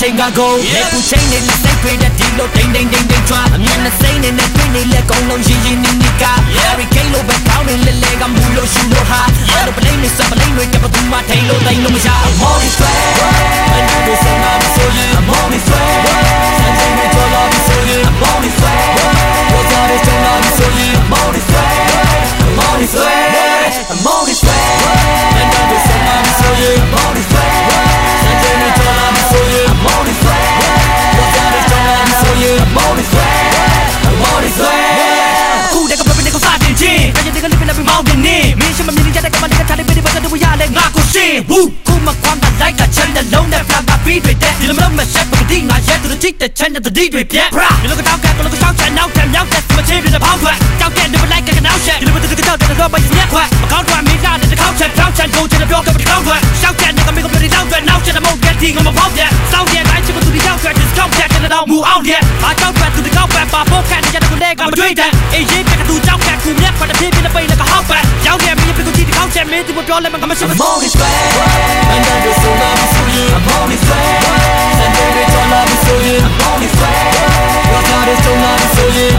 ချိန်ကကုန်လက်ကူချိန်နဲ့လက်စိတ်တွေတဲ့ဒီလိုတိန်တိန်တိန်တိန်ချွာအမြင်နဲ့စိတ်နဲ့နဲ့တွေ့နေလက်ကုံလုံးရင်ရင်နီနီက Harry Kane လိုပဲကောင်းနေလဲလဲကမူလို့ရှူလို့ဟာအဲ့လိုပလိမ့်နေစပလိမ့်တွေကဘသူမှထိန်လို့တိန်လို့မရ I'm on this way အန်ဒီကိုစနာမဆိုရင် I'm on this လိုမျိုးမဆက်ပကတိငါရဲသူတို့ကြည့်တဲ့ချမ်းတဲ့တတိတွေပြက်ဒီလိုကတော့ကကိုလိုကတော့ချမ်းနောက်တယ်မြောက်တဲ့မချေးပြတဲ့ပေါင်းထွက်ကြောက်တဲ့ဒီမလိုက်ကကနောက်ချက်ဒီလိုမျိုးတကတော့တဲ့တော့ပဲညက်ခွက်မကောင်းတော့မင်းလာတဲ့တစ်ခေါက်ချက်ဖြောင်းချန်ကိုချင်ပြောကတစ်ခေါက်ထွက်ရှောက်တဲ့ကမင်းကပြောတဲ့နောက်တဲ့နောက်ချက်တဲ့မဟုတ်တဲ့ဒီငါမပေါက်တဲ့စောင်းတဲ့တိုင်းချစ်မသူဒီရောက်တဲ့ discount တဲ့တဲ့တော့မူအောင်တဲ့အားကြောက်တဲ့သူဒီကောက်ပဲပါဖို့ခံတဲ့ကိုလည်းကမတွေ့တဲ့အေးရေးတဲ့ကသူကြောက်တဲ့ကူမြက်ခွက်တဲ့ပြတဲ့ပိတ်လည်းကဟောက်ပဲရောက်တဲ့မင်းပြကိုကြည့်ဒီကောက်ချက်မင်းဒီမပြောလဲမကမရှိဘူး I'm on this way and then there's so love so you I'm on this way Your God is so not a soldier. Your God is so not.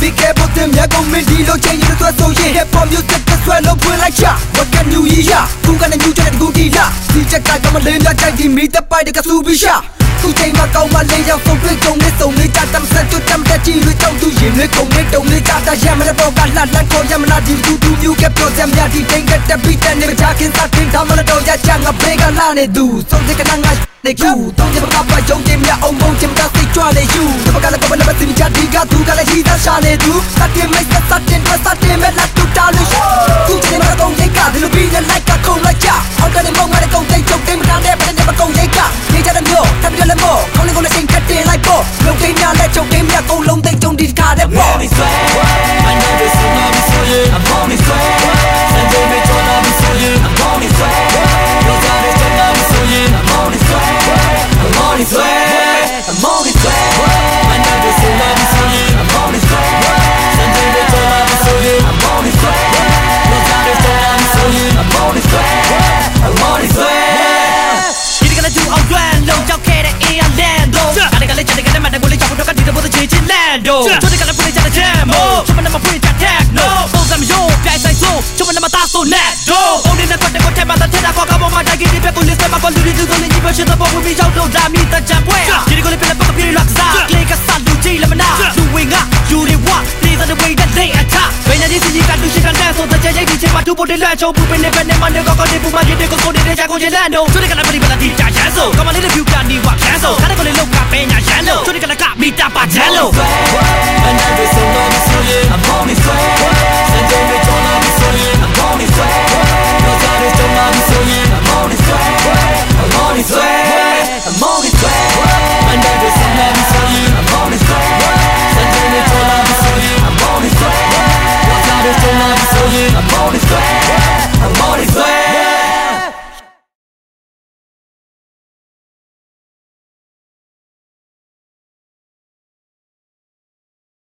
ကုန်ဆုံးနေပြီကဲဖို့တင်မြတ်ကုန်မင်းဒီလိုချိန်ရတဲ့ဆိုရင် hip hop music ကဆွဲလို့ဖွင့်လိုက်ချ What can you hear သူကလည်း new တဲ့ကူတီလာဒီချက်ကကမလေးမြတ်ကြိုက်ဒီမီတပိုက်တကဆူပြီးရှာသူချိန်မှာကောင်းမလေးရောက်ဆုံးတွေ့ကြုံနေစုံနေကြတမ်းဆက်ကျွတ်တမ်းတက်ကြည့်လို့ကြောက်သူရင်လေးကုန်နေတုံနေကြတာရမတဲ့ဘောကလှလှခေါ်ရမနာဒီသူသူမျိုးကပြောစမြဒီတိန်ကတက်ပြီးတဲ့နေကြခင်စတင်ထားမလို့တော့ရချငါဘေးကလာနေသူဆုံးတဲ့ကနငါနေကူတော့ဒီဘကပါရုံတင်မြအောင်ဘုံချင်တာစိတ် ကြွလေယူဒီဘကလည်းကဘလည်းမသိချဒီကသူကလည်းရှိသားရှာနေသူစတင်မိတ်စတင်စတင်မဲ့လက်တူတာလို့သူချင်မှာတော့ရိတ်ကဒီလိုပြီးနေလိုက်ကခုံလိုက်ကြအောက်ကနေမောင်းရတဲ့ကုန်သိချုပ်တင်မထားတဲ့ပတဲ့မကုန်ရိတ်ကနေကြတဲ့မျိုးထပ်ပြလည်းမောခေါင်းလေးကိုလည်းချိန်ကတ်တင်လိုက်ပေါ့လုံကိန်းများလက်ချုပ် ရှင်းတဲ့ပုံဝီရောက်တော့ဒါမီတကြံပွဲဒီကိုလေးပြလက်ပတ်ပြေလောက်စားကလေးကစလူကြီးလမနာလူဝင်ကယူရီဝါဒီတဲ့ဝေးတဲ့လေအချဘယ်နဲ့ဒီစီကတူရှိကန်တဲ့ဆိုတဲ့ကြိုက်ဒီချင်မှာတူပေါ်တဲ့လက်ချုံပူပင်းနေပဲနေမနေကောကောဒီပူမကြီးတဲ့ကိုကိုတဲ့ချာကိုချင်လန်တို့ချိုးတဲ့ကလည်းပြပလာဒီချာချမ်းဆိုကမလေးတဲ့ view ကနေဝါချမ်းဆိုကားတဲ့ကိုလေးလောက်ကပဲညာ